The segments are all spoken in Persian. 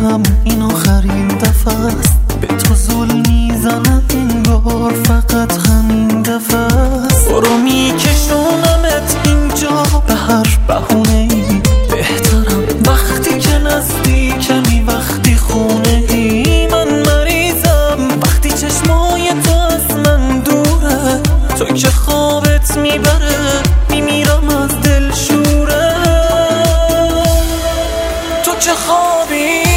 میگم این آخرین دفعه است. به تو ظلم می‌زنم انگار فقط همین دفعه است. برو میکشونمت اینجا به هر بهونه ای. بهترم وقتی که نزدیکمی وقتی خونه ای. من مریضم وقتی چشمای تو از من دوره. تو که خوابت می‌بره میمیرم از دل شوره تو که خوابی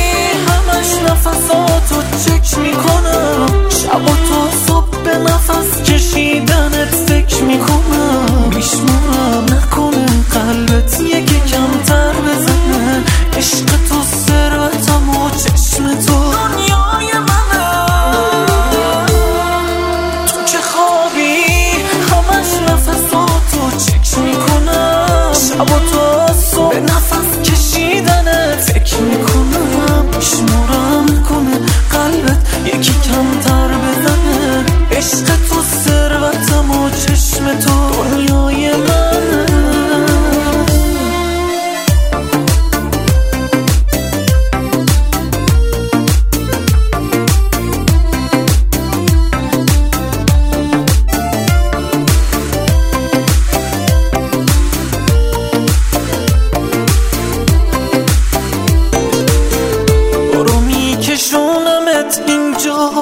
نفساتو چک می‌کنم. شب و تا صبح به نفس کشیدنت فکر می‌کنم. میشمارم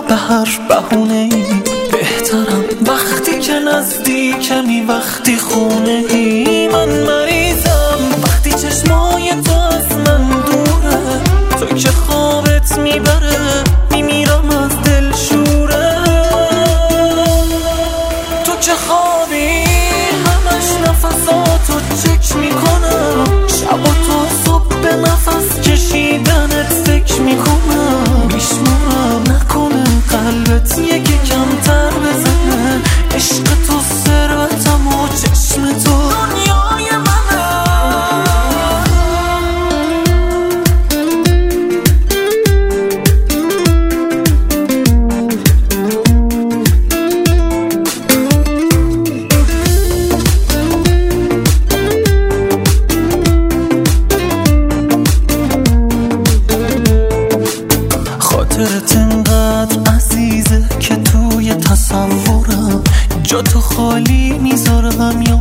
به هر بهونه ای بهترم. وقتی که نزدیکمی وقتی خونه ای من مریضم. وقتی چشمای تو از من دوره تو که خوابت می‌بره میمیرم از دل شوره. تو که خوابی همش نفساتو چک می‌کنم عشق تو ثروتم و چشم تو دنیای منه. خاطرت from